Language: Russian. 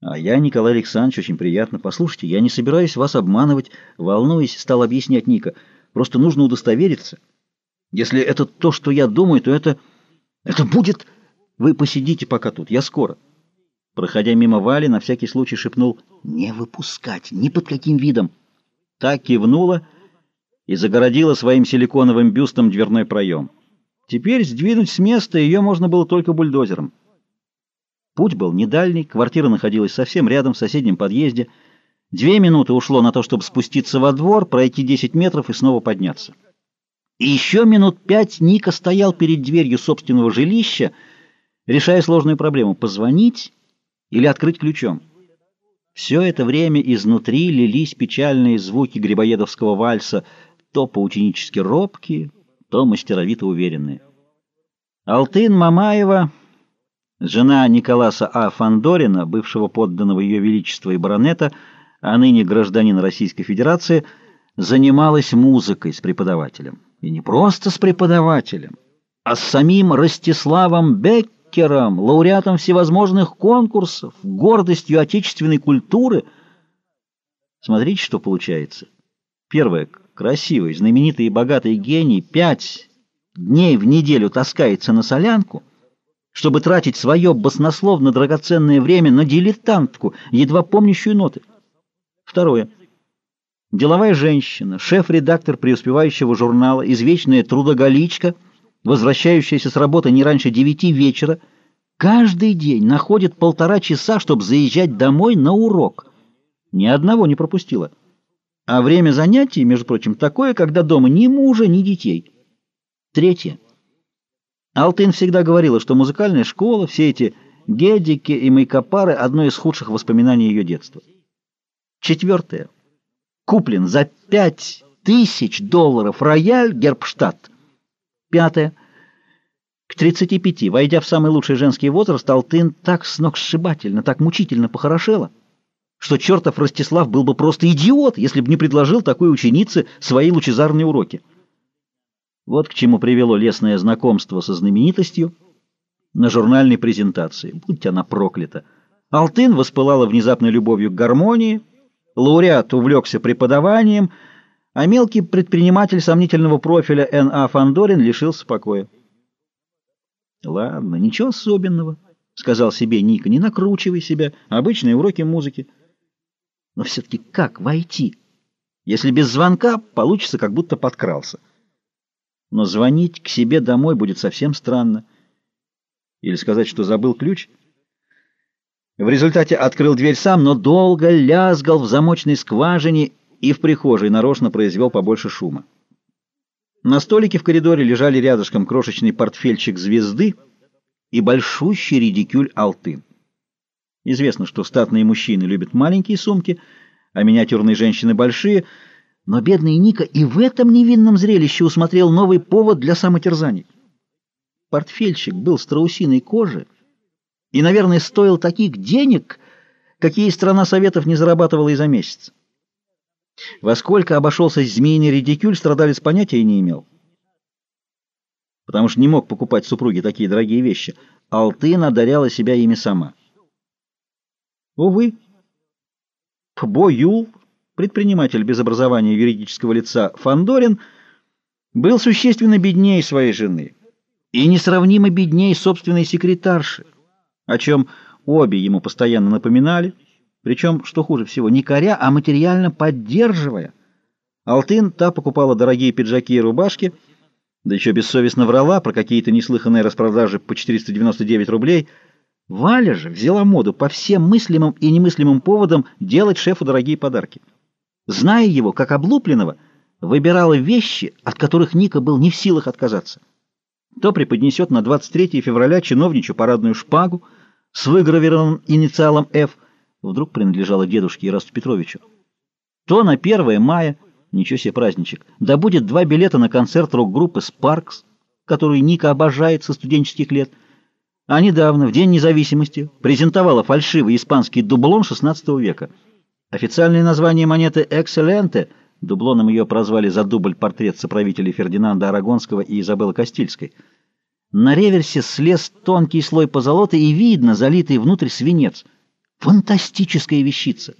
А я, Николай Александрович, очень приятно. Послушайте, я не собираюсь вас обманывать, волнуясь, стал объяснять Ника. Просто нужно удостовериться. Если это то, что я думаю, то это... Это будет... Вы посидите пока тут, я скоро. Проходя мимо Вали, на всякий случай шепнул «Не выпускать, ни под каким видом». Так кивнула и загородила своим силиконовым бюстом дверной проем. Теперь сдвинуть с места ее можно было только бульдозером. Путь был недальний, квартира находилась совсем рядом, в соседнем подъезде. Две минуты ушло на то, чтобы спуститься во двор, пройти 10 метров и снова подняться. И еще минут пять Ника стоял перед дверью собственного жилища, решая сложную проблему — позвонить или открыть ключом. Все это время изнутри лились печальные звуки грибоедовского вальса, то поученически робкие, то мастеровито уверенные. Алтын Мамаева, жена Николаса А. Фандорина, бывшего подданного Ее Величества и баронета, а ныне гражданина Российской Федерации, занималась музыкой с преподавателем. И не просто с преподавателем, а с самим Ростиславом Беккером, лауреатом всевозможных конкурсов, гордостью отечественной культуры. Смотрите, что получается. Первое. Красивый, знаменитый и богатый гений пять дней в неделю таскается на солянку, чтобы тратить свое баснословно драгоценное время на дилетантку, едва помнящую ноты. Второе. Деловая женщина, шеф-редактор преуспевающего журнала, извечная трудоголичка, возвращающаяся с работы не раньше девяти вечера, каждый день находит полтора часа, чтобы заезжать домой на урок. Ни одного не пропустила. А время занятий, между прочим, такое, когда дома ни мужа, ни детей. Третье. Алтын всегда говорила, что музыкальная школа, все эти гедики и майкопары — одно из худших воспоминаний ее детства. Четвертое куплен за пять тысяч долларов рояль Гербштадт. Пятое. К 35, войдя в самый лучший женский возраст, Алтын так сногсшибательно, так мучительно похорошела, что чертов Ростислав был бы просто идиот, если бы не предложил такой ученице свои лучезарные уроки. Вот к чему привело лесное знакомство со знаменитостью на журнальной презентации. Будь она проклята. Алтын воспылала внезапной любовью к гармонии, Лауреат увлекся преподаванием, а мелкий предприниматель сомнительного профиля Н.А. Фандорин лишился покоя. «Ладно, ничего особенного», — сказал себе Ника, — «не накручивай себя, обычные уроки музыки». Но все-таки как войти? Если без звонка, получится, как будто подкрался. Но звонить к себе домой будет совсем странно. Или сказать, что забыл ключ — в результате открыл дверь сам, но долго лязгал в замочной скважине и в прихожей нарочно произвел побольше шума. На столике в коридоре лежали рядышком крошечный портфельчик звезды и большущий редикюль алтын. Известно, что статные мужчины любят маленькие сумки, а миниатюрные женщины большие, но бедный Ника и в этом невинном зрелище усмотрел новый повод для самотерзаний. Портфельчик был страусиной кожи, и, наверное, стоил таких денег, какие страна Советов не зарабатывала и за месяц. Во сколько обошелся змеиный редикюль, страдалец понятия не имел. Потому что не мог покупать супруге такие дорогие вещи. Алтын одаряла себя ими сама. Увы, Пбо Юл, предприниматель без образования юридического лица Фандорин, был существенно беднее своей жены и несравнимо беднее собственной секретарши о чем обе ему постоянно напоминали, причем, что хуже всего, не коря, а материально поддерживая. Алтын та покупала дорогие пиджаки и рубашки, да еще бессовестно врала про какие-то неслыханные распродажи по 499 рублей. Валя же взяла моду по всем мыслимым и немыслимым поводам делать шефу дорогие подарки. Зная его, как облупленного, выбирала вещи, от которых Ника был не в силах отказаться. То преподнесет на 23 февраля чиновничью парадную шпагу, с выгравированным инициалом «Ф» вдруг принадлежала дедушке Ирасту Петровичу. То на 1 мая, ничего себе праздничек, да будет два билета на концерт рок-группы «Спаркс», которую Ника обожает со студенческих лет, а недавно, в День независимости, презентовала фальшивый испанский дублон XVI века. Официальное название монеты «Экселенте» дублоном ее прозвали за дубль портрет соправителей Фердинанда Арагонского и Изабеллы Кастильской – на реверсе слез тонкий слой позолоты и видно залитый внутрь свинец. Фантастическая вещица!